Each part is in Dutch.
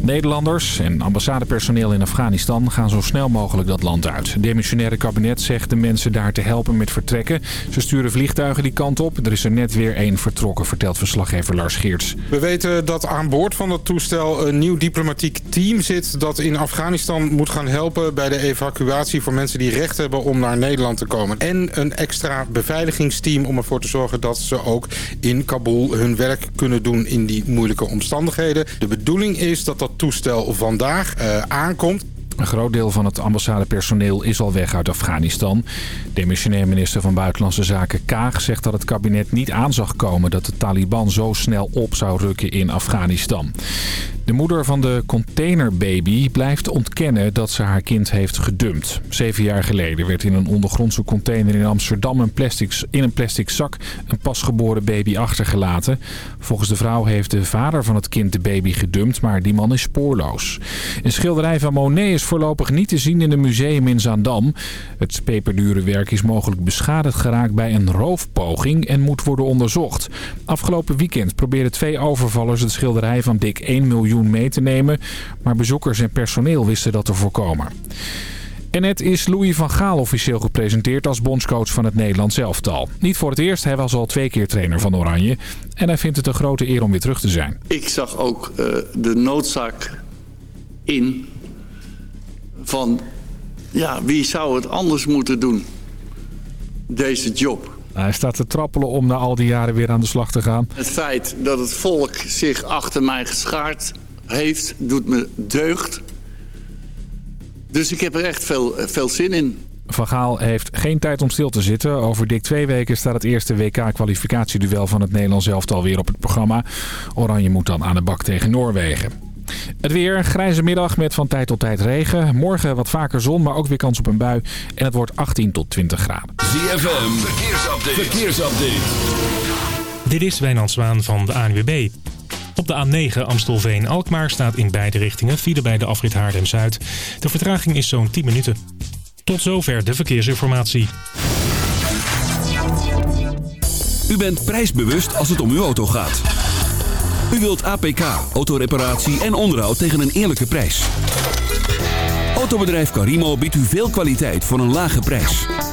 Nederlanders en ambassadepersoneel in Afghanistan gaan zo snel mogelijk dat land uit. Het demissionaire kabinet zegt de mensen daar te helpen met vertrekken. Ze sturen vliegtuigen die kant op. Er is er net weer één vertrokken, vertelt verslaggever Lars Geerts. We weten dat aan boord van dat toestel een nieuw diplomatiek team zit... dat in Afghanistan moet gaan helpen bij de evacuatie voor mensen die recht hebben om naar Nederland te komen. En een extra beveiligingsteam om ervoor te zorgen dat ze ook in Kabul hun werk kunnen doen in die moeilijke omstandigheden. De bedoeling is dat dat toestel vandaag uh, aankomt. Een groot deel van het ambassadepersoneel is al weg uit Afghanistan. Demissionair minister van Buitenlandse Zaken Kaag zegt dat het kabinet niet aan zag komen... dat de Taliban zo snel op zou rukken in Afghanistan. De moeder van de containerbaby blijft ontkennen dat ze haar kind heeft gedumpt. Zeven jaar geleden werd in een ondergrondse container in Amsterdam een plastic, in een plastic zak een pasgeboren baby achtergelaten. Volgens de vrouw heeft de vader van het kind de baby gedumpt, maar die man is spoorloos. Een schilderij van Monet is voorlopig niet te zien in een museum in Zaandam. Het peperdure werk is mogelijk beschadigd geraakt bij een roofpoging en moet worden onderzocht. Afgelopen weekend probeerden twee overvallers het schilderij van dik 1 miljoen mee te nemen. Maar bezoekers en personeel wisten dat te voorkomen. En net is Louis van Gaal officieel gepresenteerd als bondscoach van het Nederlands elftal. Niet voor het eerst, hij was al twee keer trainer van Oranje. En hij vindt het een grote eer om weer terug te zijn. Ik zag ook uh, de noodzaak in van... ja, wie zou het anders moeten doen, deze job... Hij staat te trappelen om na al die jaren weer aan de slag te gaan. Het feit dat het volk zich achter mij geschaard heeft, doet me deugd. Dus ik heb er echt veel, veel zin in. Van Gaal heeft geen tijd om stil te zitten. Over dik twee weken staat het eerste WK-kwalificatieduel van het Nederlands elftal weer op het programma. Oranje moet dan aan de bak tegen Noorwegen. Het weer, grijze middag met van tijd tot tijd regen. Morgen wat vaker zon, maar ook weer kans op een bui. En het wordt 18 tot 20 graden. ZFM, verkeersupdate. verkeersupdate. Dit is Wijnand Zwaan van de ANWB. Op de A9 Amstelveen-Alkmaar staat in beide richtingen file bij de afrit Haarlem-Zuid. De vertraging is zo'n 10 minuten. Tot zover de verkeersinformatie. U bent prijsbewust als het om uw auto gaat. U wilt APK, autoreparatie en onderhoud tegen een eerlijke prijs. Autobedrijf Carimo biedt u veel kwaliteit voor een lage prijs.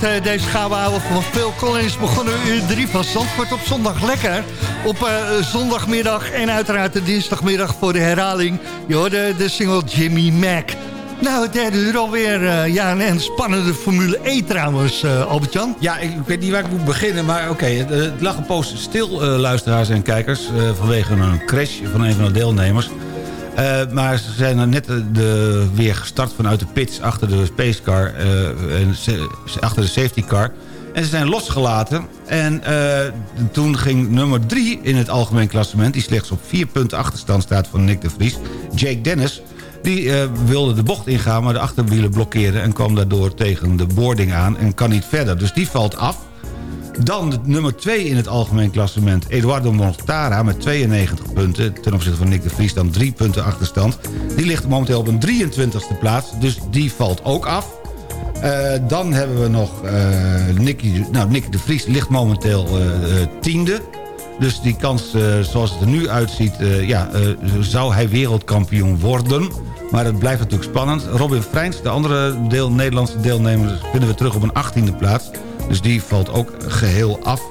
Met eh, deze gouden ouwe van Phil Collins begonnen uur 3 van Zandvoort op zondag lekker. Op eh, zondagmiddag en uiteraard de dinsdagmiddag voor de herhaling. Je hoorde de single Jimmy Mac. Nou, het derde uur alweer. eh ja, en een spannende Formule E trouwens, eh Albert-Jan. Ja, ik, weet niet waar ik moet beginnen, maar oké. het, het lag een poos stil, luisteraars en kijkers... vanwege een crash van een van de deelnemers. Eh, maar ze zijn er net de, weer gestart vanuit de pits achter de spacecar... eh en achter de safety car. En ze zijn losgelaten. En eh, toen ging nummer drie in het algemeen klassement... die slechts op vier punten achterstand staat van Nick de Vries... Jake Dennis... Die wilde de bocht ingaan, maar de achterwielen blokkeerden... en kwam daardoor tegen de boarding aan en kan niet verder. Dus die valt af. Dan nummer 2 in het algemeen klassement. Eduardo Mortara met 92 punten. Ten opzichte van Nick de Vries dan 3 punten achterstand. Die ligt momenteel op een 23e plaats. Dus die valt ook af. Eh, dan hebben we nog eh Nicky, nou, Nicky de Vries ligt momenteel eh, eh, tiende. Dus die kans, zoals het er nu uitziet... ja, zou hij wereldkampioen worden. Maar het blijft natuurlijk spannend. Robin Freins, de andere deel, Nederlandse deelnemer... vinden we terug op een 18e plaats. Dus die valt ook geheel af.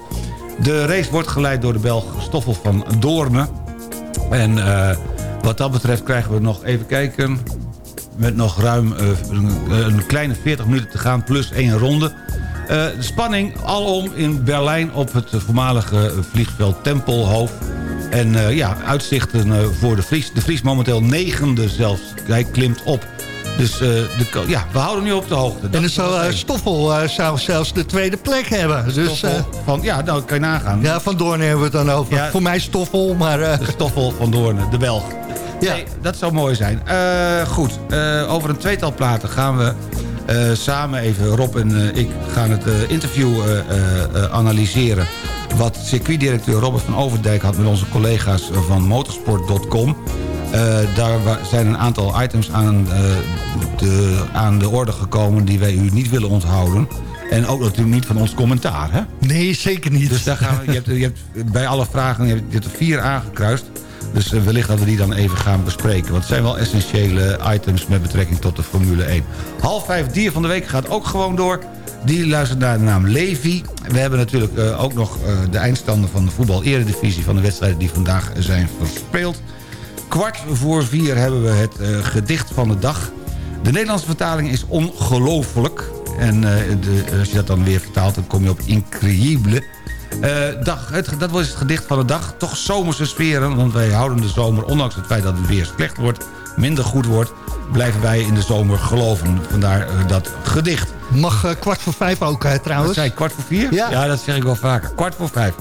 De race wordt geleid door de Belg Stoffel van Doorne. En eh, wat dat betreft krijgen we nog even kijken... met nog ruim eh, een, kleine 40 minuten te gaan... plus één ronde. Eh, de spanning alom in Berlijn op het voormalige vliegveld Tempelhoofd. En ja, uitzichten voor de Vries. De Vries momenteel negende zelfs. Hij klimt op. Dus eh, de, ja, we houden nu op de hoogte. En dan nog eh. Stoffel eh, zou zelfs de tweede plek hebben. Dus, van, ja, nou kan je nagaan. ja, van Doorn hebben we het dan over. Ja. Voor mij Stoffel, maar... De Stoffel van Doornen, de Belg. Ja. Nee, dat zou mooi zijn. Goed, over een tweetal platen gaan we samen even... Rob en ik gaan het interview analyseren... wat circuitdirecteur Robert van Overdijk had met onze collega's van motorsport.com. Eh, daar zijn een aantal items aan, eh, de, aan de orde gekomen... die wij u niet willen onthouden. En ook natuurlijk niet van ons commentaar, hè? nee, zeker niet. Dus daar gaan we, je, hebt, je hebt bij alle vragen je hebt, je hebt er vier aangekruist. Dus eh, wellicht dat we die dan even gaan bespreken. Want het zijn wel essentiële items met betrekking tot de Formule 1. Half vijf dier van de week gaat ook gewoon door. Die luistert naar de naam Levi. We hebben natuurlijk ook nog de eindstanden van de voetbal-eredivisie... van de wedstrijden die vandaag zijn verspeeld. Kwart voor vier hebben we het eh, gedicht van de dag. De Nederlandse vertaling is ongelooflijk. En eh, de, als je dat dan weer vertaalt, dan kom je op increïble. Eh, dag, het, dat was het gedicht van de dag. Toch zomerse sferen, want wij houden de zomer... ondanks het feit dat het weer slecht wordt, minder goed wordt... blijven wij in de zomer geloven. Vandaar dat gedicht. Mag kwart voor vijf ook trouwens. zei ik, kwart voor vier? Ja. dat zeg ik wel vaker. Kwart voor vijf.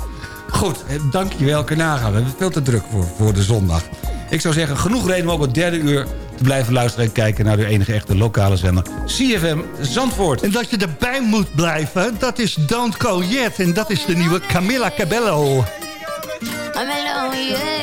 Goed, dankjewel. Nagaan. We hebben veel te druk voor, voor de zondag. Ik zou zeggen, genoeg reden om ook het derde uur te blijven luisteren... en kijken naar de enige echte lokale zender CFM Zandvoort. En dat je erbij moet blijven, dat is Don't Go Yet. En dat is de nieuwe Camilla Cabello. Alone, yeah.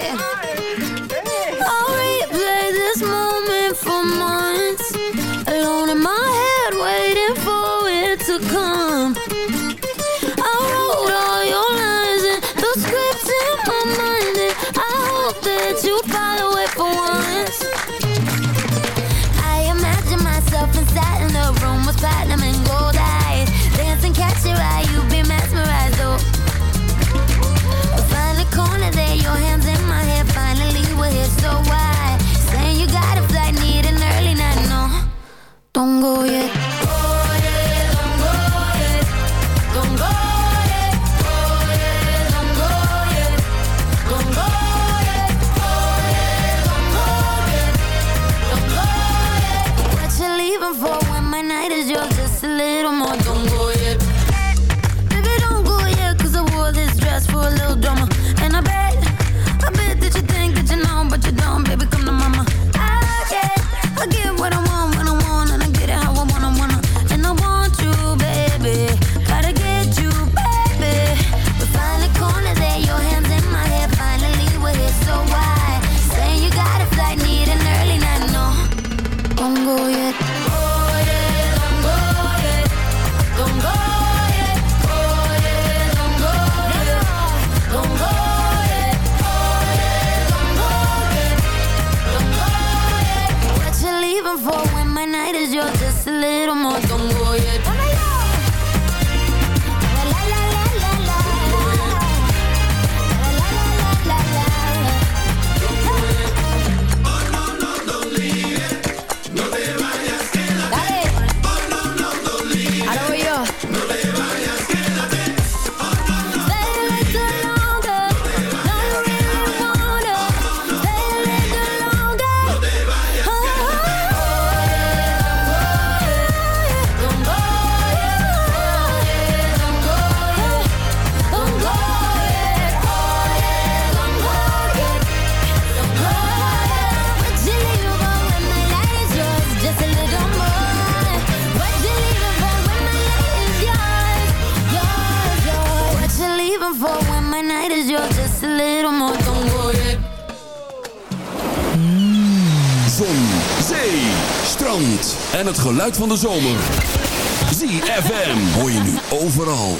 Geluid van de zomer. ZFM hoor je nu overal.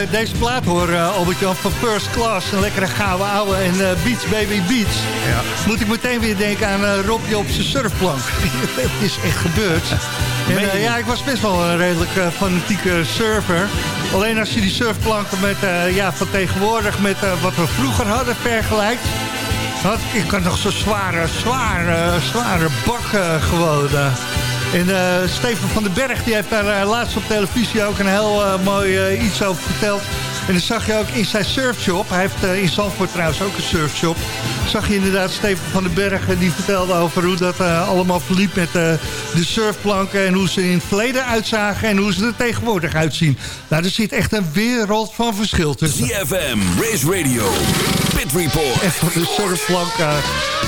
Ik eh, deze plaat hoor, eh, Albert-Jan van First Class... een lekkere gouden ouwe en eh, Beach Baby Beach... moet ik meteen weer denken aan eh Robje op zijn surfplank. Het is echt gebeurd. En, ja, ik was best wel een redelijk fanatieke surfer. Alleen als je die surfplanken met, ja, van tegenwoordig met wat we vroeger hadden vergelijkt... Had, ik had nog zo'n zware, zware, zware bak gewoon. En eh, Steven van den Berg die heeft daar eh, laatst op televisie ook een heel eh, mooi iets over verteld. En dat zag je ook in zijn surfshop. Hij heeft in Zandvoort trouwens ook een surfshop. Zag je inderdaad Steven van den Berg die vertelde over hoe dat allemaal verliep met de surfplanken. En hoe ze in het verleden uitzagen en hoe ze er tegenwoordig uitzien. Nou, er zit echt een wereld van verschil tussen. ZFM, Race Radio, Pit Report. En voor de surfplank, eh,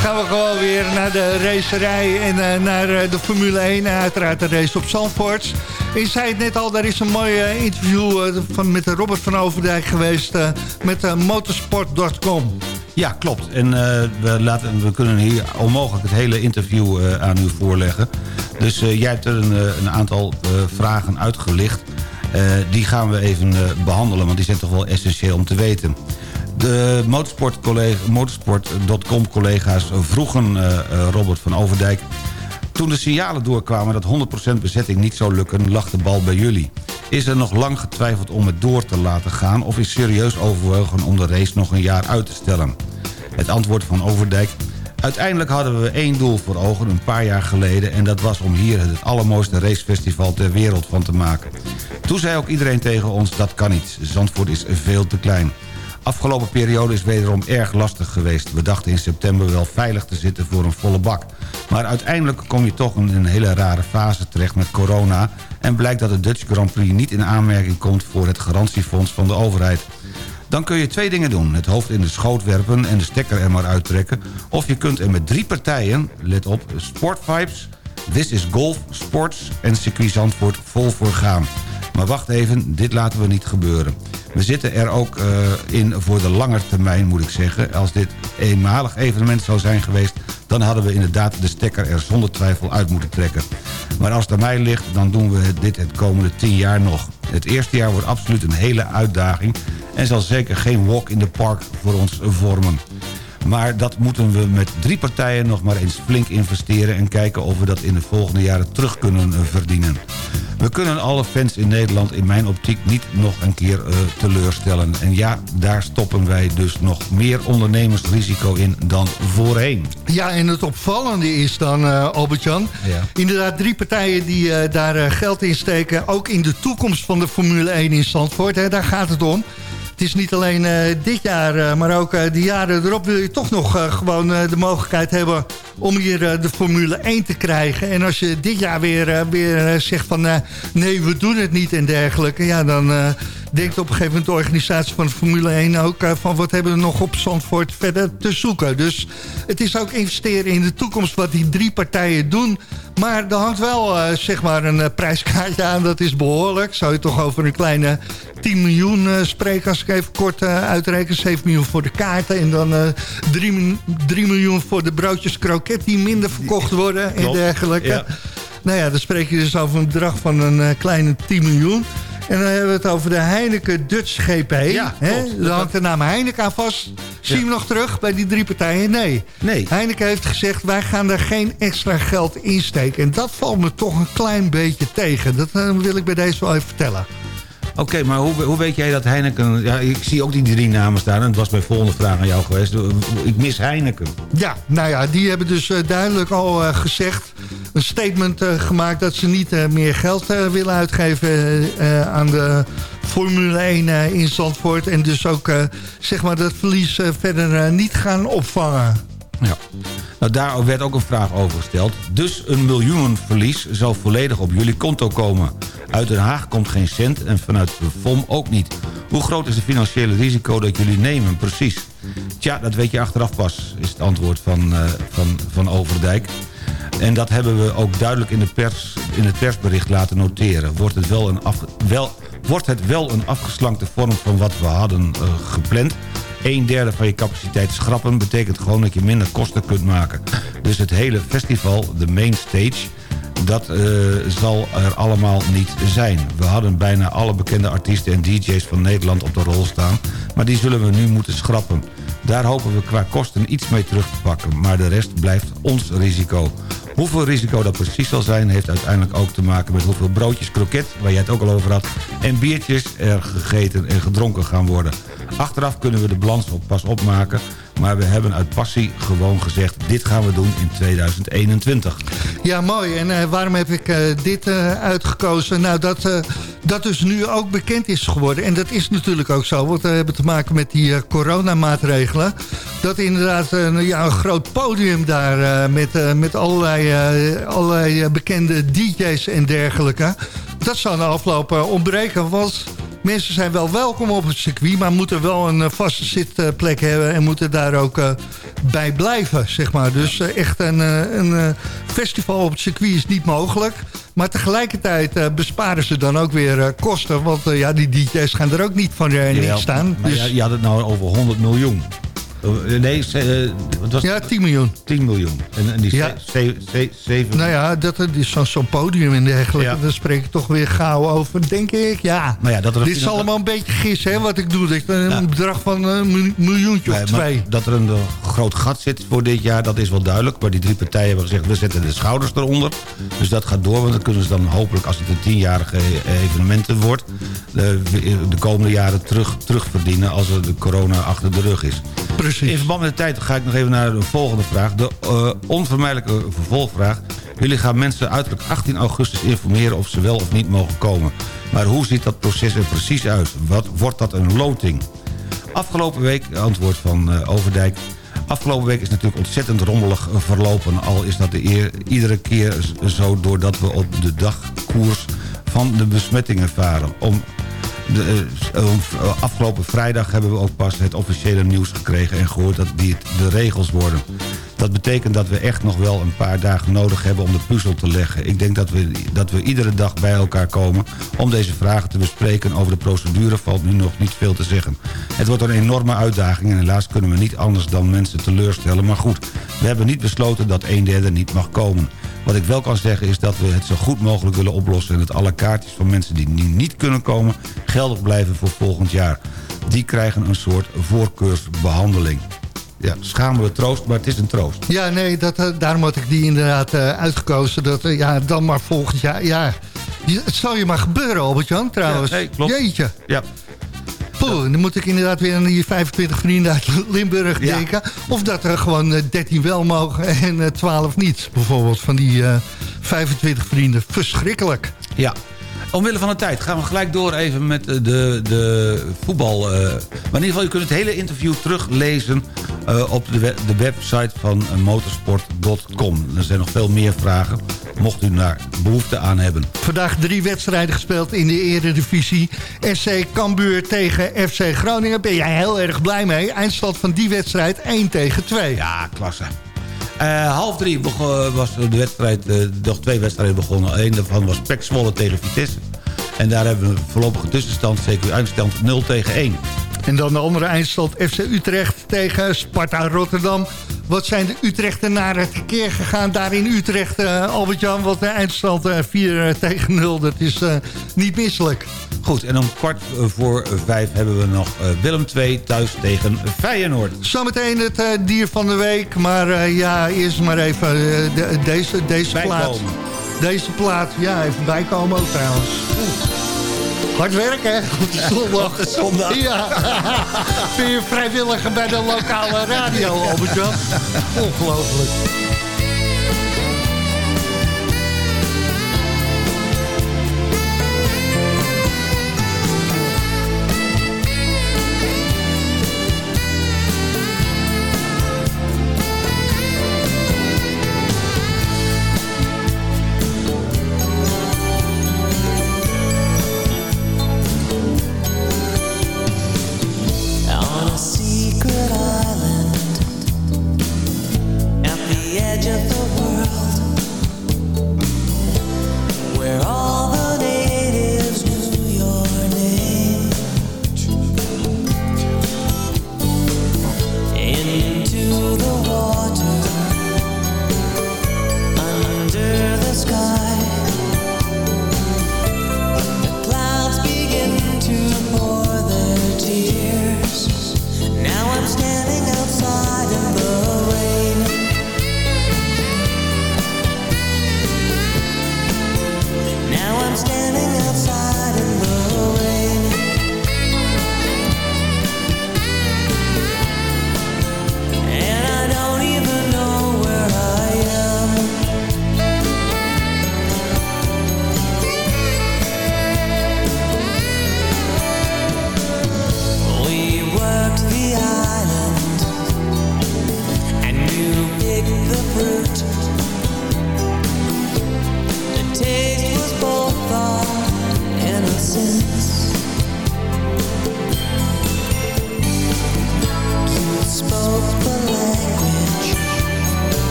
gaan we gewoon weer naar de racerij en eh, naar eh, de Formule 1. En uiteraard de race op Zandvoort. Je zei het net al, daar is een mooi eh, interview eh, van, met Robert van Overdijk geweest... eh, met eh, motorsport.com. Ja, klopt. En eh, we, laten, we kunnen hier onmogelijk het hele interview eh, aan u voorleggen. Dus eh, jij hebt er een, eh, een aantal eh, vragen uitgelicht. Eh, die gaan we even eh, behandelen, want die zijn toch wel essentieel om te weten. De motorsport-collega- motorsport.com collega's vroegen eh, eh, Robert van Overdijk... Toen de signalen doorkwamen dat 100% bezetting niet zou lukken... lag de bal bij jullie. Is er nog lang getwijfeld om het door te laten gaan... of is serieus overwogen om de race nog een jaar uit te stellen? Het antwoord van Overdijk... Uiteindelijk hadden we één doel voor ogen een paar jaar geleden... en dat was om hier het allermooiste racefestival ter wereld van te maken. Toen zei ook iedereen tegen ons, dat kan niet. Zandvoort is veel te klein. Afgelopen periode is wederom erg lastig geweest. We dachten in september wel veilig te zitten voor een volle bak. Maar uiteindelijk kom je toch in een hele rare fase terecht met corona... en blijkt dat de Dutch Grand Prix niet in aanmerking komt... voor het garantiefonds van de overheid. Dan kun je twee dingen doen. Het hoofd in de schoot werpen en de stekker er maar uittrekken. Of je kunt er met drie partijen, let op, Sportvibes... This is Golf, Sports en Circuit Zandvoort vol voor gaan. Maar wacht even, dit laten we niet gebeuren. We zitten er ook eh, in voor de lange termijn, moet ik zeggen. Als dit eenmalig evenement zou zijn geweest... dan hadden we inderdaad de stekker er zonder twijfel uit moeten trekken. Maar als aan mij ligt, dan doen we dit het komende tien jaar nog. Het eerste jaar wordt absoluut een hele uitdaging... en zal zeker geen walk in the park voor ons vormen. Maar dat moeten we met drie partijen nog maar eens flink investeren... en kijken of we dat in de volgende jaren terug kunnen eh, verdienen. We kunnen alle fans in Nederland in mijn optiek niet nog een keer eh, teleurstellen. En ja, daar stoppen wij dus nog meer ondernemersrisico in dan voorheen. Ja, en het opvallende is dan, Albert-Jan... Ja. inderdaad drie partijen die daar geld in steken... ook in de toekomst van de Formule 1 in Zandvoort. Hè, daar gaat het om. Het is niet alleen eh, dit jaar, eh, maar ook eh, de jaren erop... wil je toch nog gewoon de mogelijkheid hebben... om hier de Formule 1 te krijgen. En als je dit jaar weer, weer zegt van... nee, we doen het niet en dergelijke... ja, dan denkt op een gegeven moment de organisatie van de Formule 1 ook... eh, van wat hebben we nog op Zandvoort verder te zoeken. Dus het is ook investeren in de toekomst wat die drie partijen doen... Maar er hangt wel eh, zeg maar een eh, prijskaartje aan, dat is behoorlijk. Zou je toch over een kleine 10 miljoen spreken als ik even kort eh, uitreken. 7 miljoen voor de kaarten en dan eh 3, mi- 3 miljoen voor de broodjes kroket die minder verkocht worden en dergelijke. ja. Nou ja, dan spreek je dus over een bedrag van een kleine 10 miljoen. En dan hebben we het over de Heineken Dutch GP. Ja, hè? Daar hangt de naam Heineken aan vast. Zie je hem nog terug bij die drie partijen? Nee. Nee. Heineken heeft gezegd, wij gaan daar geen extra geld in steken. En dat valt me toch een klein beetje tegen. Dat eh, wil ik bij deze wel even vertellen. Oké, maar hoe, hoe weet jij dat Heineken... Ja, ik zie ook die drie namen staan. En het was mijn volgende vraag aan jou geweest. Ik mis Heineken. Ja, nou ja, die hebben dus eh, duidelijk al eh, gezegd... een statement eh, gemaakt dat ze niet meer geld willen uitgeven... aan de Formule 1 eh, in Zandvoort. En dus ook zeg maar dat verlies verder niet gaan opvangen. Ja. Nou, daar werd ook een vraag over gesteld. Dus een miljoenenverlies zal volledig op jullie konto komen. Uit Den Haag komt geen cent en vanuit de FOM ook niet. Hoe groot is het financiële risico dat jullie nemen, precies? Tja, dat weet je achteraf pas, is het antwoord van, eh, van, van Overdijk. En dat hebben we ook duidelijk in, de pers, in het persbericht laten noteren. Wordt het wel een, wel, wordt het wel een afgeslankte vorm van wat we hadden eh, gepland... een derde van je capaciteit schrappen... betekent gewoon dat je minder kosten kunt maken. Dus het hele festival, de main stage... dat eh, zal er allemaal niet zijn. We hadden bijna alle bekende artiesten en dj's van Nederland op de rol staan... maar die zullen we nu moeten schrappen. Daar hopen we qua kosten iets mee terug te pakken... maar de rest blijft ons risico. Hoeveel risico dat precies zal zijn... heeft uiteindelijk ook te maken met hoeveel broodjes kroket... waar jij het ook al over had... en biertjes er gegeten en gedronken gaan worden. Achteraf kunnen we de balans op pas opmaken... maar we hebben uit passie gewoon gezegd... dit gaan we doen in 2021. Ja, mooi. En eh, waarom heb ik eh, dit eh, uitgekozen? Nou, dat, dat dus nu ook bekend is geworden. En dat is natuurlijk ook zo, want we hebben te maken met die coronamaatregelen. Dat inderdaad eh, ja, een groot podium daar met, met allerlei, allerlei bekende DJ's en dergelijke. Dat zou na afloop ontbreken, want mensen zijn wel welkom op het circuit... maar moeten wel een eh, vaste zitplek hebben... en moeten daar ook eh, bij blijven, zeg maar. Dus eh, echt een, een festival op het circuit is niet mogelijk... Maar tegelijkertijd besparen ze dan ook weer kosten. Want ja, die DJ's gaan er ook niet van uh, staan. Maar Dus, je had het nou over 100 miljoen. Eh, Nee, ze- eh, wat was ja, 10 miljoen. 10 miljoen. En, en die Ja. 7... Nou ja, dat is zo'n podium en dergelijke. Ja. Daar spreek ik toch weer gauw over, denk ik. Ja, Maar ja, dat er dit is allemaal een beetje gis, hè, wat ik doe. Dat een Ja. bedrag van een miljoen- miljoentje of twee. dat er een eh, groot gat zit voor dit jaar, dat is wel duidelijk. Maar die drie partijen hebben gezegd, we zetten de schouders eronder. Dus dat gaat door, want dan kunnen ze dan hopelijk, als het een tienjarige eh, evenement wordt... De, de komende jaren terug, terugverdienen als er de corona achter de rug is. In verband met de tijd ga ik nog even naar de volgende vraag. De eh, onvermijdelijke vervolgvraag. Jullie gaan mensen uiterlijk 18 augustus informeren of ze wel of niet mogen komen. Maar hoe ziet dat proces er precies uit? Wat, wordt dat een loting? Afgelopen week, antwoord van eh, Overdijk... Afgelopen week is natuurlijk ontzettend rommelig verlopen. Al is dat de eer, iedere keer zo doordat we op de dagkoers van de besmettingen varen. Om eh, eh, afgelopen vrijdag hebben we ook pas het officiële nieuws gekregen... en gehoord dat dit de regels worden. Dat betekent dat we echt nog wel een paar dagen nodig hebben om de puzzel te leggen. Ik denk dat we, dat we iedere dag bij elkaar komen om deze vragen te bespreken. Over de procedure valt nu nog niet veel te zeggen. Het wordt een enorme uitdaging en helaas kunnen we niet anders dan mensen teleurstellen. Maar goed, we hebben niet besloten dat een derde niet mag komen. Wat ik wel kan zeggen is dat we het zo goed mogelijk willen oplossen... en dat alle kaartjes van mensen die nu niet kunnen komen... geldig blijven voor volgend jaar. Die krijgen een soort voorkeursbehandeling. Ja, schamele troost, maar het is een troost. Ja, nee, dat, eh, daarom had ik die inderdaad eh, uitgekozen. Dat, eh, ja, dan maar volgend jaar. Ja, het zal je maar gebeuren, Albert-Jan, trouwens. Ja, nee, klopt. Jeetje. Ja, Poeh, dan moet ik inderdaad weer aan die 25 vrienden uit Limburg Ja. denken. Of dat er gewoon eh, 13 wel mogen en eh, 12 niet. Bijvoorbeeld van die eh, 25 vrienden. Verschrikkelijk. ja. Omwille van de tijd gaan we gelijk door even met eh, de, de voetbal. eh. Maar in ieder geval, je kunt het hele interview teruglezen... eh, op de, de website van eh, motorsport.com. Er zijn nog veel meer vragen, mocht u daar behoefte aan hebben. Vandaag drie wedstrijden gespeeld in de eredivisie. SC Cambuur tegen FC Groningen. Ben jij heel erg blij mee. Eindstand van die wedstrijd 1 tegen 2. Ja, klasse. Eh, half drie was de wedstrijd, eh, nog twee wedstrijden begonnen. Eén daarvan was Pek Zwolle tegen Vitesse. En daar hebben we een voorlopige tussenstand, zeker eindstand 0 tegen 1. En dan de andere eindstand FC Utrecht tegen Sparta Rotterdam. Wat zijn de Utrechtenaren tekeer gegaan daar in Utrecht, eh, Albert-Jan? Want de eindstand eh, 4 tegen 0, dat is eh, niet misselijk. Goed, en om kwart eh, voor vijf hebben we nog eh, Willem 2 thuis tegen Feyenoord. Zometeen het eh, dier van de week. Maar eh, ja, eerst maar even eh, de- deze, deze plaat. Deze plaat, ja, even bijkomen ook trouwens. Oeh. Hard werken, hè? Op de zondag. zondag. Ja. Ben je vrijwilliger bij de lokale radio, Albert-Jan? Ongelooflijk.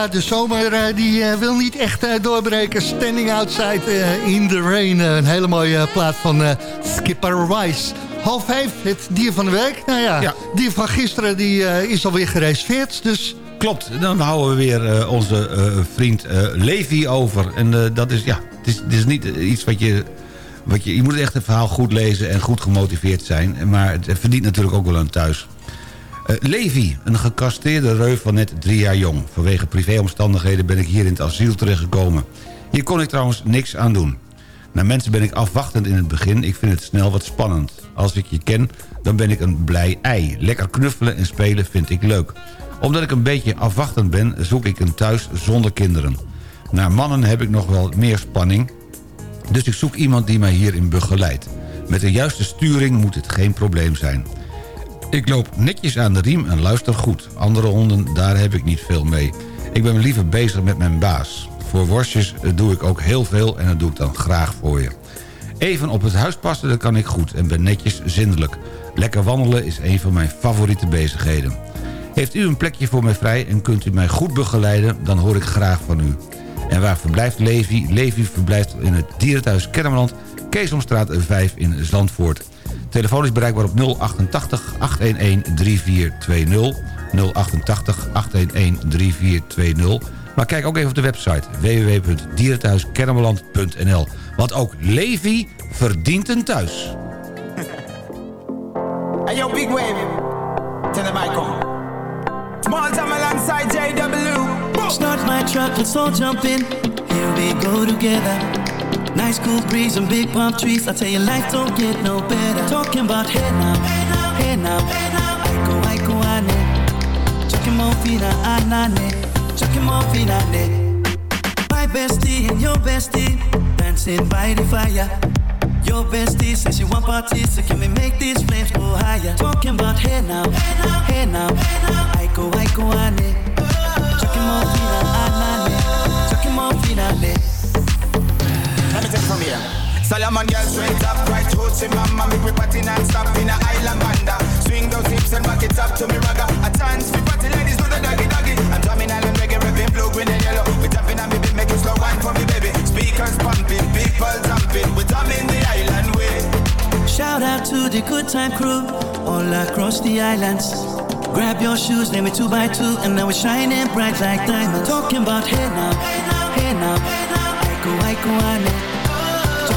Ja, de zomer eh, die eh, wil niet echt eh, doorbreken. Standing outside in the rain. Een hele mooie plaat van Skipper Wise. Half vijf, het dier van de week. Nou ja, Ja. dier van gisteren die, is alweer gereserveerd. Dus Klopt, dan houden we weer onze vriend eh, Levi over. En dat is, ja, het is, het is niet iets wat je... Wat je, je moet echt het verhaal goed lezen en goed gemotiveerd zijn. Maar het verdient natuurlijk ook wel een thuis. Eh, Levi, een gekasteerde reu van net drie jaar jong. Vanwege privéomstandigheden ben ik hier in het asiel terechtgekomen. Hier kon ik trouwens niks aan doen. Naar mensen ben ik afwachtend in het begin. Ik vind het snel wat spannend. Als ik je ken, dan ben ik een blij ei. Lekker knuffelen en spelen vind ik leuk. Omdat ik een beetje afwachtend ben, zoek ik een thuis zonder kinderen. Naar mannen heb ik nog wel meer spanning. Dus ik zoek iemand die mij hierin begeleidt. Met de juiste sturing moet het geen probleem zijn. Ik loop netjes aan de riem en luister goed. Andere honden, daar heb ik niet veel mee. Ik ben liever bezig met mijn baas. Voor worstjes eh, doe ik ook heel veel en dat doe ik dan graag voor je. Even op het huis passen, dat kan ik goed en ben netjes zindelijk. Lekker wandelen is een van mijn favoriete bezigheden. Heeft u een plekje voor mij vrij en kunt u mij goed begeleiden... dan hoor ik graag van u. En waar verblijft Levi? Levi verblijft in het dierenthuis Kennemerland... Keesomstraat 5 in Zandvoort. Telefoon is bereikbaar op 088 811 3420. 088 811 3420. Maar kijk ook even op de website www.dierenthuiskennemerland.nl. Want ook Levi verdient een thuis. Hey yo, big wave. Tell them I come. Small time alongside JW. Start my truck, let's all jump in. Here we go together. Nice cool breeze and big palm trees. I tell you, life don't get no better. Talking about hey now, hey now, hey now. Aiko, aiko, ane. Chucking more fina, anane. Chucking more fina, ne. My bestie and your bestie dancing by the fire. Your bestie says she want parties, so can we make these flames go higher? Talking about hey now, hey now, hey now. Aiko, aiko, ane. Chucking more fina, anane. Chucking more fina, ne. It from here. Solomon girl straight up, right hoochie mama Make me party non-stop in a island banda Swing those hips and back it up to me ragga A chance for party ladies do the doggy doggy I'm drumming island reggae, rapping blue, green and yellow We tapping on me beat, make you slow wine for me baby Speakers pumping, people jumping We drumming the island way Shout out to the good time crew all across the islands. Grab your shoes, name it two by two, and now we're shining bright like diamonds. Talking about hey now, hey now, aiko aiko ane. Talking more fina anane, talking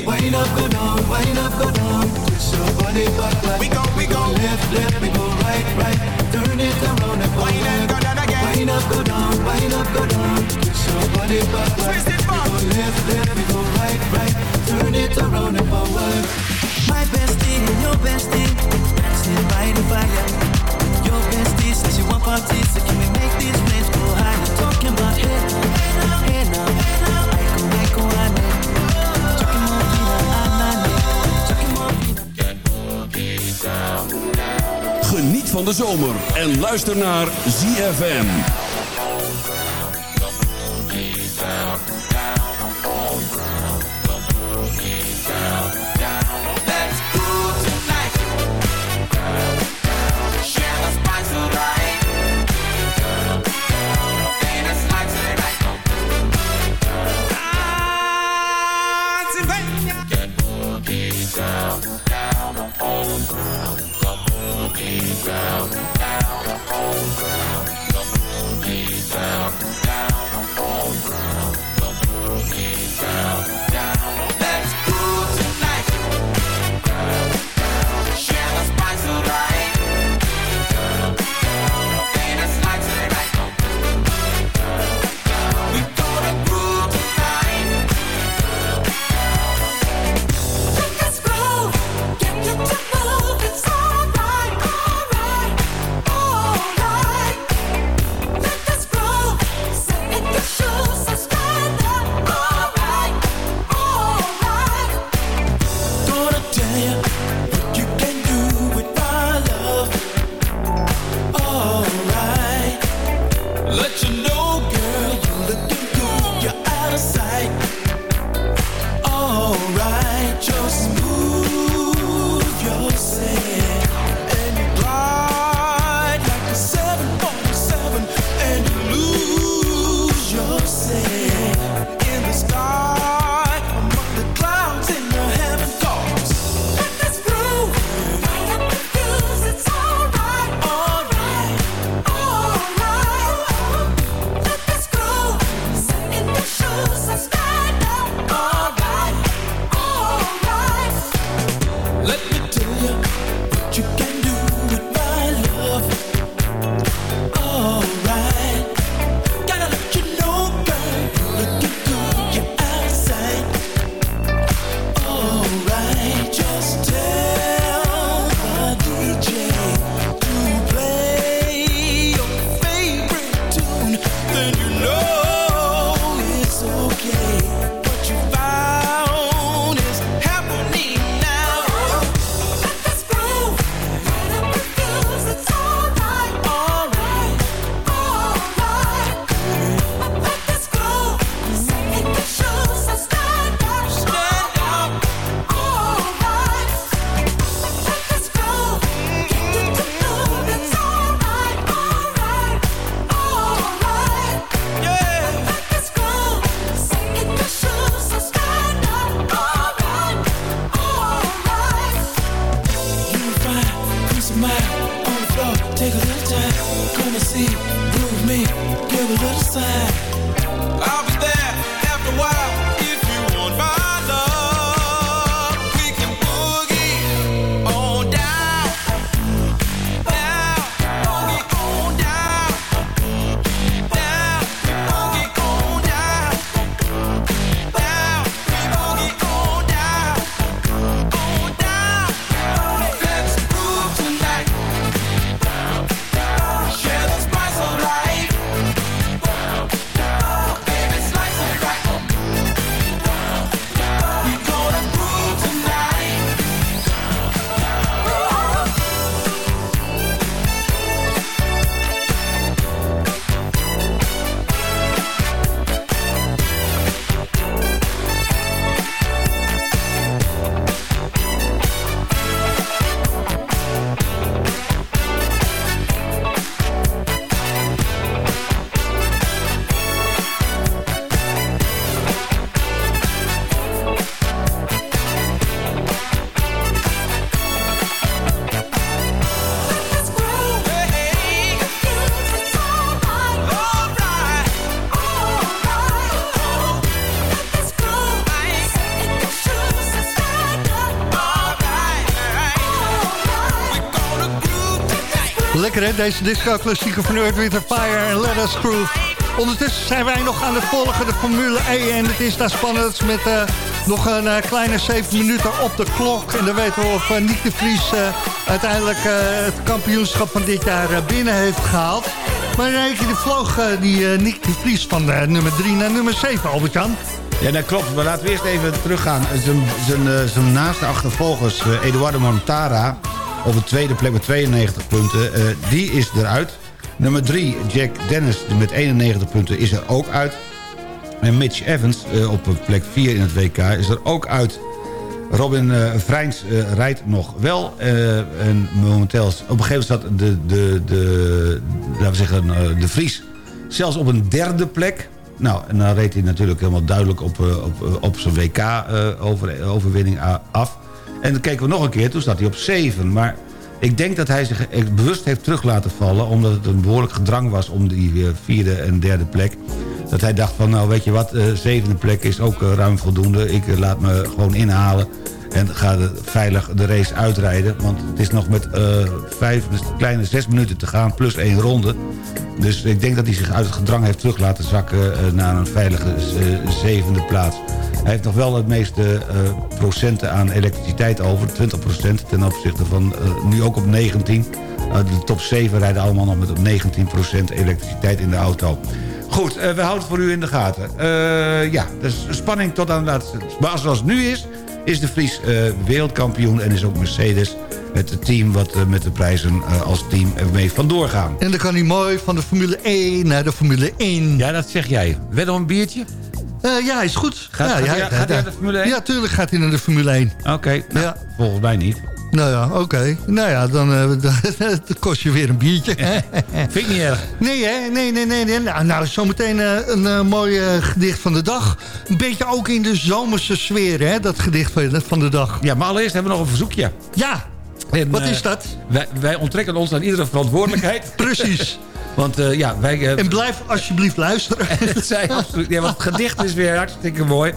it Wind up, go down, wind up, go down. Twist your body back, back. We go, we go Left, left, we go right, right. Turn it around and Wind and go down again Wind up, go down, wind up, go down. Twist your body back, back. Twist it back We go left, left, we go right, right. Turn it around and forward. My bestie and your bestie dancing by the fire. Your bestie says you want parties, so can we make these flames go higher? Talking about hey now, hey now, hey now. Van de zomer en luister naar ZFM. Deze disco-klassieker van Earth, Fire en Let Us Groove. Ondertussen zijn wij nog aan de Formule E. En het is daar spannend met eh, nog een eh, kleine 7 minuten op de klok. En dan weten we of uh, Nick de Vries uiteindelijk het kampioenschap van dit jaar binnen heeft gehaald. Maar in één keer vloog die Nick de Vries van nummer 3 naar nummer 7, Albert-Jan. Ja, dat klopt. Maar laten we eerst even teruggaan. Zijn, naaste achtervolgers, Eduardo Montara... op de tweede plek met 92 punten, eh, die is eruit. Nummer 3, Jack Dennis met 91 punten, is er ook uit. En Mitch Evans eh, op plek 4 in het WK is er ook uit. Robin eh Vrijns rijdt nog wel. en momenteel, op een gegeven moment staat de, de, de, laten we zeggen, de Vries zelfs op een derde plek. Nou, en dan reed hij natuurlijk helemaal duidelijk op, op, op zijn WK-overwinning af. En dan keken we nog een keer, toen staat hij op 7. Maar ik denk dat hij zich echt bewust heeft terug laten vallen... omdat het een behoorlijk gedrang was om die eh, vierde en derde plek. Dat hij dacht van, nou weet je wat, eh, zevende plek is ook eh, ruim voldoende. Ik eh, laat me gewoon inhalen en ga de, veilig de race uitrijden. Want het is nog met eh, vijf, een kleine zes minuten te gaan, plus één ronde. Dus ik denk dat hij zich uit het gedrang heeft terug laten zakken... eh, naar een veilige eh, zevende plaats. Hij heeft nog wel het meeste procenten aan elektriciteit over. 20 procent ten opzichte van nu ook op 19. Eh, de top 7 rijden allemaal nog met op 19 procent elektriciteit in de auto. Goed, we houden het voor u in de gaten. Ja, dus spanning tot aan de laatste. Maar zoals het nu is, is de Vries eh, wereldkampioen... en is ook Mercedes het team wat eh, met de prijzen eh, als team ermee vandoor gaan. En dan kan hij mooi van de Formule 1 naar de Formule 1. Ja, dat zeg jij. Wed om een biertje? Eh, ja, is goed. Gaat- ja, gaat ja, hij- gaat hij ja. naar de Formule 1? Ja, tuurlijk gaat hij naar de Formule 1. Oké, nou, Ja. volgens mij niet. Nou ja, oké. Nou ja, dan, eh, kost je weer een biertje. Vind ik niet erg. Nee, hè? Nee, nee, nee. nee. Nou, nou zometeen eh, een eh, mooi gedicht van de dag. Een beetje ook in de zomerse sfeer, hè? Dat gedicht van de, van de dag. Ja, maar allereerst hebben we nog een verzoekje. Ja, En, wat is dat? Wij, wij onttrekken ons aan iedere verantwoordelijkheid. Precies. Want ja, wij... En blijf alsjeblieft luisteren. het zei absoluut. Ja, want het gedicht is weer hartstikke mooi.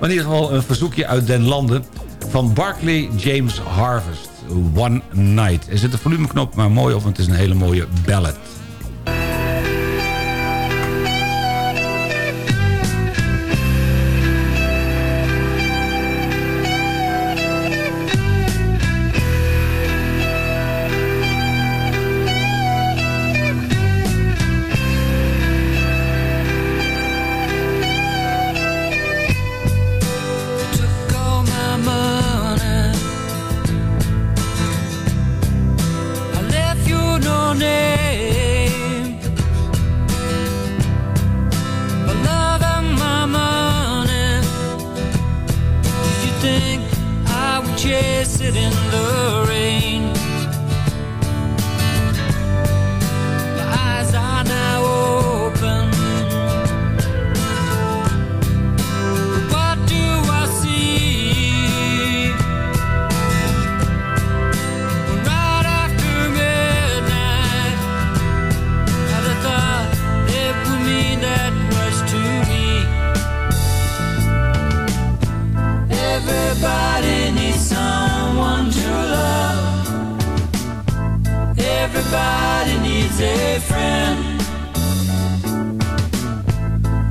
Maar in ieder geval een verzoekje uit den landen van Barclay James Harvest. One Night. Er zit een volumeknop maar mooi op, want het is een hele mooie ballad. Everybody needs a friend.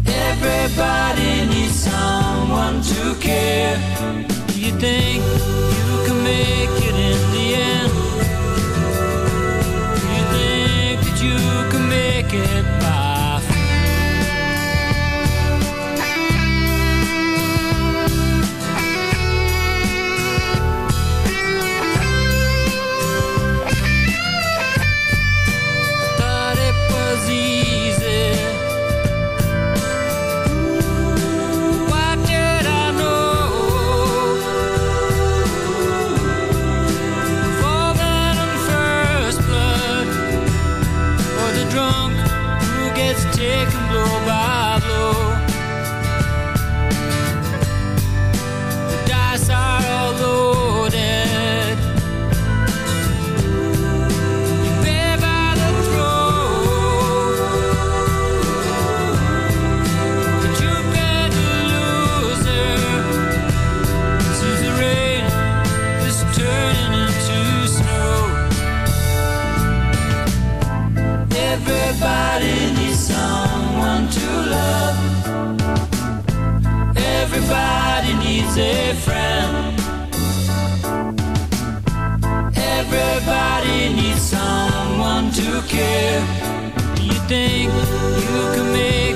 Everybody needs someone to care. Do you think you can make it in the end? Do you think that you can make it A friend. Everybody needs someone to care. You think you can make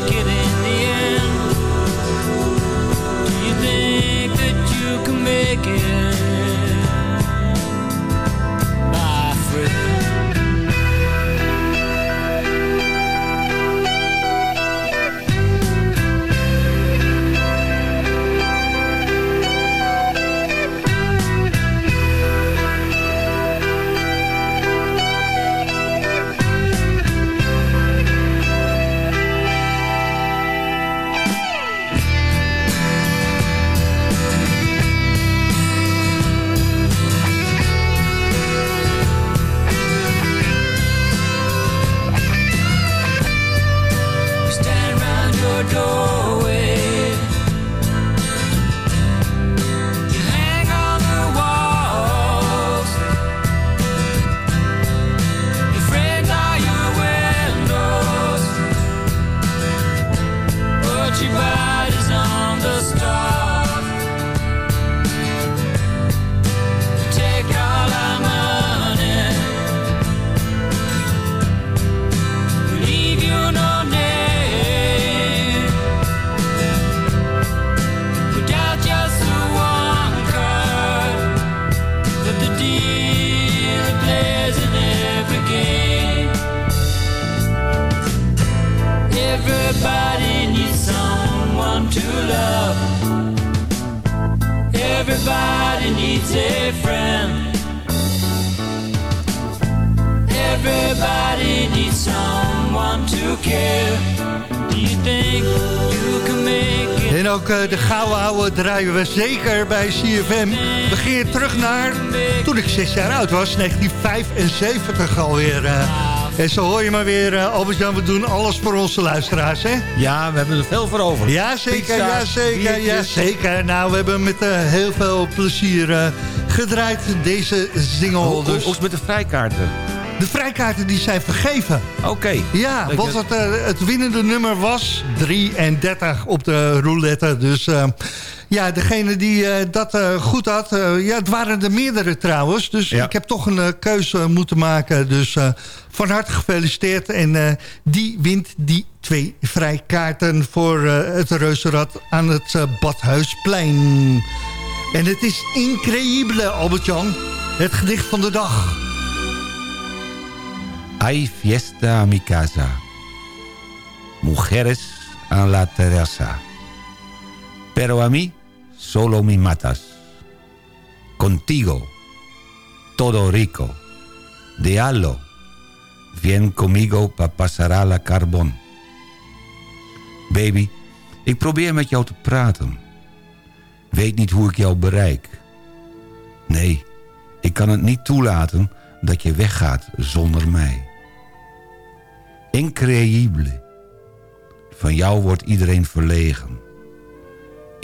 draaien we zeker bij CFM. We gingen terug naar toen ik zes jaar oud was, 1975 alweer. eh. En zo hoor je maar weer, eh, Albert-Jan, we doen alles voor onze luisteraars, hè? Ja, we hebben er veel voor over. Ja, zeker, Pizza's, ja, zeker, ja, zeker. Nou, we hebben met eh, heel veel plezier gedraaid deze single. Hoe, dus hoe het met de vrijkaarten? de vrijkaarten die zijn vergeven. Oké. Ja, want het, eh, het winnende nummer was 33 op de roulette. Dus ja, degene die eh, dat eh, goed had... eh, ja, het waren er meerdere trouwens. Dus Ja. ik heb toch een keuze moeten maken. Dus van harte gefeliciteerd. En die wint die twee vrijkaarten voor het reuzenrad aan het Badhuisplein. En het is increïble, Albert-Jan. Het gedicht van de dag. Hay fiesta a mi casa. Mujeres a la terraza. Pero a mí solo me matas. Contigo, todo rico. Déjalo. Vien conmigo pa pasará la carbon. Baby, ik probeer met jou te praten. Weet niet hoe ik jou bereik. Nee, ik kan het niet toelaten dat je weggaat zonder mij. Increïble. Van jou wordt iedereen verlegen.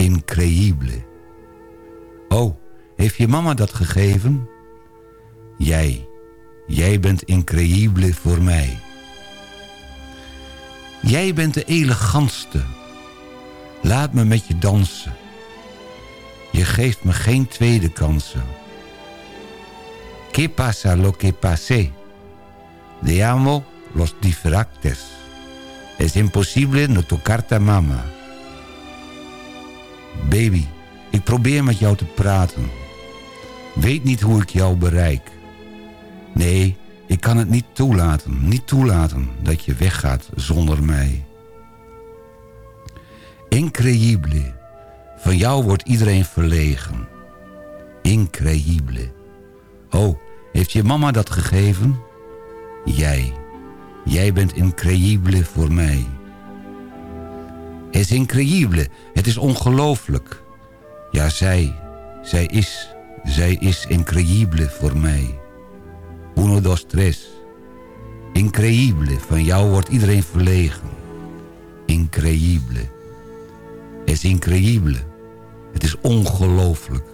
Increïble. Oh, heeft je mama dat gegeven? Jij, jij bent increïble voor mij. Jij bent de elegantste. Laat me met je dansen. Je geeft me geen tweede kansen. ¿Qué pasa lo que pasé? De amo los diferactes. Es imposible no tocarte mama. Baby, ik probeer met jou te praten. Weet niet hoe ik jou bereik. Nee, ik kan het niet toelaten, niet toelaten dat je weggaat zonder mij. Increïble. Van jou wordt iedereen verlegen. Increïble. Oh, heeft je mama dat gegeven? Jij. Jij bent increïble voor mij. Het is increïble. Het is ongelooflijk. Ja, zij. Zij is. Zij is increïble voor mij. Uno, dos, tres. Increïble. Van jou wordt iedereen verlegen. Increïble. Het is increïble. Het is ongelooflijk.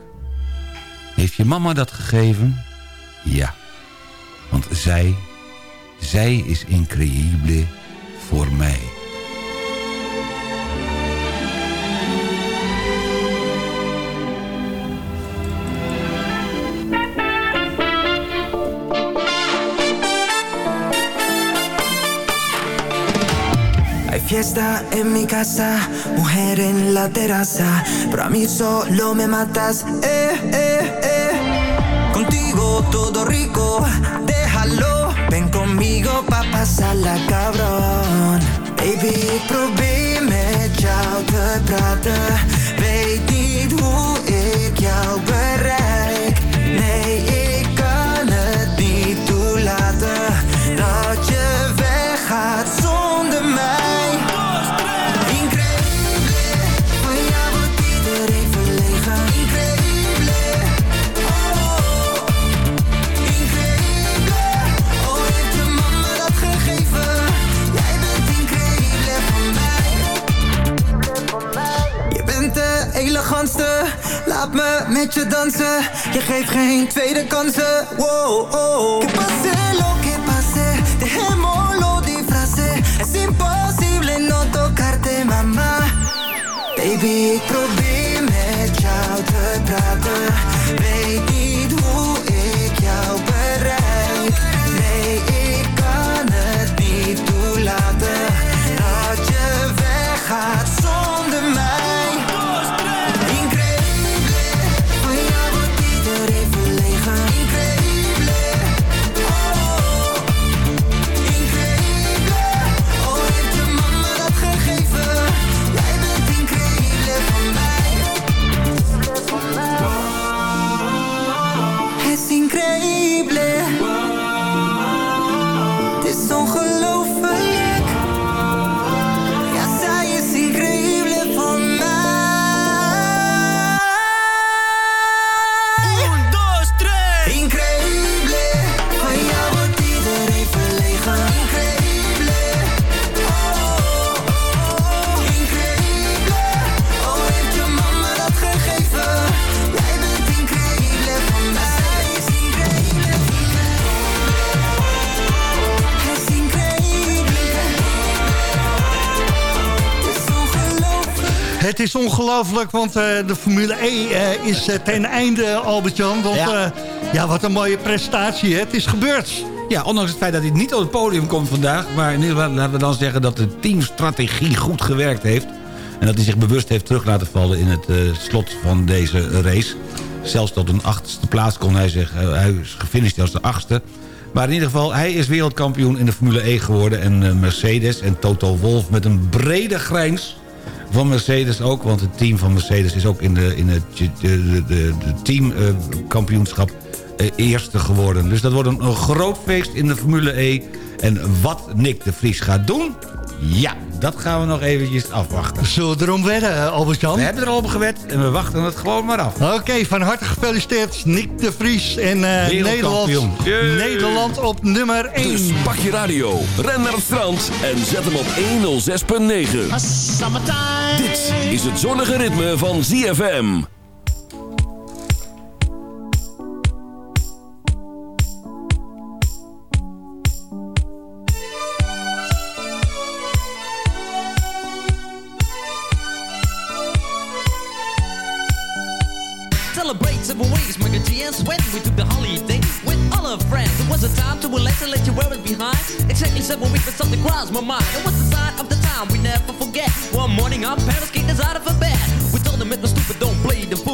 Heeft je mama dat gegeven? Ja. Want zij, zij is increïble voor mij. Fiesta en mi casa, mujer en la terraza, pero a mí solo me matas, eh, eh, eh. Contigo todo rico, déjalo, ven conmigo pa' pasarla cabrón. Baby, ik probeer met jou te praten, weet niet hoe ik jou. Me met je dansen. Je geeft geen tweede kansen. Wow, oh. Que pase lo que pase, dejémoslo disfrace. Es imposible no tocarte, mama. Baby, ik Het is ongelooflijk, want eh, de Formule E eh, is eh, ten einde, Albert-Jan. Want Ja. ja. wat een mooie prestatie. Hè? Het is gebeurd. Ja, ondanks het feit dat hij niet op het podium komt vandaag... maar in ieder geval laten we dan zeggen dat de teamstrategie goed gewerkt heeft... en dat hij zich bewust heeft terug laten vallen in het slot van deze race. Zelfs tot een achtste plaats kon hij eh, hij is gefinished als de achtste. Maar in ieder geval, hij is wereldkampioen in de Formule E geworden... en Mercedes en Toto Wolff met een brede grijns van Mercedes ook... want het team van Mercedes is ook in, de, in het de, de, de, teamkampioenschap eh, eerste geworden. Dus dat wordt een groot feest in de Formule E. En wat Nick de Vries gaat doen... ja, dat gaan we nog eventjes afwachten. Zullen we erom wedden, Albert-Jan? We hebben er al op gewed en we wachten het gewoon maar af. Oké, van harte gefeliciteerd Nick de Vries en eh, Nederland. Nederland op nummer 1. Dus pak je radio, ren naar het strand en zet hem op 106.9. Dit is het zonnige ritme van ZFM. A time to relax and let you wear it behind. Exactly seven weeks, but something crossed my mind. It was the sign of the time we never forget. One morning, our parents kicked us out of bed.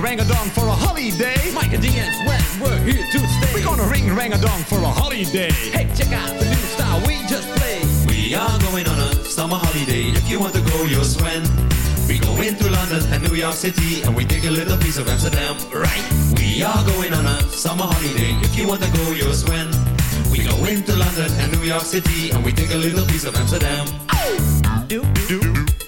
rang a dong for a holiday. Micah G and Sweat, we're here to stay. We're gonna ring rang a dong for a holiday. Hey, check out the new style we just played. We are going on a summer holiday. If you want to go, you'll swim. We go into London and New York City and we take a little piece of Amsterdam, right? We are going on a summer holiday. If you want to go, you'll swim. We go into London and New York City and we take a little piece of Amsterdam. Do, do, do, do, do,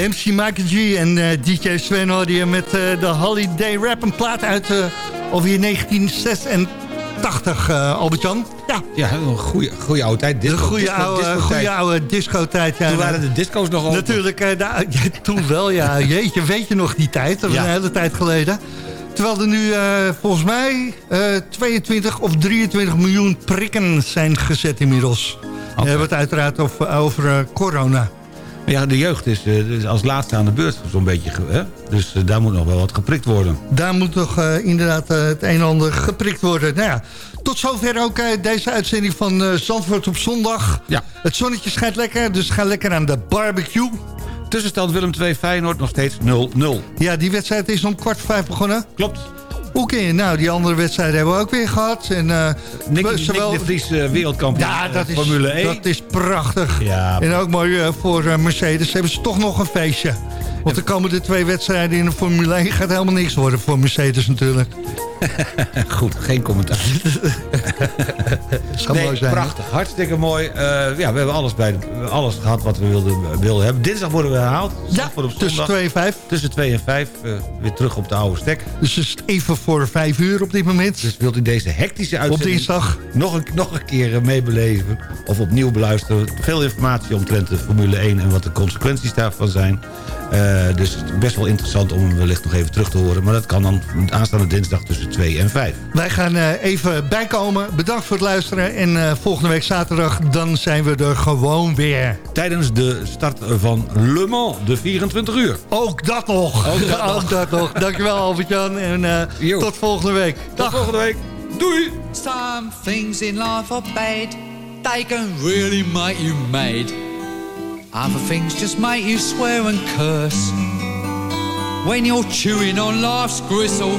MC Michael G en eh, DJ Sven hoorde je met eh, de Holiday Rap. Een plaat uit uh, alweer 1986, uh, Albert-Jan. Ja. Ja, een goede, goede oude tijd. Disco, de goede disco, oude, disco goede tijd. oude discotijd. Ja, Toen waren de disco's nog open. Natuurlijk, ja, toen wel, ja. Jeetje, weet je nog die tijd? Dat was Ja. een hele tijd geleden. Terwijl er nu uh, volgens mij uh, 22 of 23 miljoen prikken zijn gezet inmiddels. Okay. We hebben het uiteraard over, over uh, corona. Ja, de jeugd is, uh, is als laatste aan de beurt zo'n beetje. Hè? Dus uh, daar moet nog wel wat geprikt worden. Daar moet nog uh, inderdaad het een en ander geprikt worden. Nou ja, tot zover ook deze uitzending van Zandvoort op zondag. Ja. Het zonnetje schijnt lekker, dus ga lekker aan de barbecue. Tussenstand Willem 2 Feyenoord nog steeds 0-0. Ja, die wedstrijd is om kwart voor vijf begonnen. Klopt. Oké, nou, die andere wedstrijden hebben we ook weer gehad. En, uh, Nick, zowel... Nick de Vries uh, wereldkampioen ja, dat is, Formule 1. dat is prachtig. Ja, en ook mooi uh, voor Mercedes hebben ze toch nog een feestje. Want de komende twee wedstrijden in de Formule 1 gaat helemaal niks worden voor Mercedes natuurlijk. Goed, geen commentaar. nee, mooi zijn. Prachtig, hartstikke mooi. Uh, ja, we hebben alles, bij alles gehad wat we wilden, wilden hebben. Dinsdag worden we herhaald. Ja, op tussen 2 en 5. Tussen 2 en 5, uh, weer terug op de oude stek. Dus het is even voor 5 uur op dit moment. Dus wilt u deze hectische uitzending... Op dinsdag. Nog een, nog een keer meebeleven of opnieuw beluisteren. Veel informatie omtrent de Formule 1 en wat de consequenties daarvan zijn. Uh, dus het is best wel interessant om hem wellicht nog even terug te horen. Maar dat kan dan aanstaande dinsdag tussen 2 en 5. Wij gaan uh, even bijkomen. Bedankt voor het luisteren. En uh, volgende week zaterdag dan zijn we er gewoon weer. Tijdens de start van Le Mans, de 24 uur. Ook dat nog. Ook dat, Ook dat nog. Dankjewel Albert-Jan. En tot volgende week. Tot volgende week. Doei. Some things in life are bad. They can really make you mad. Other things just make you swear and curse. When you're chewing on life's gristle,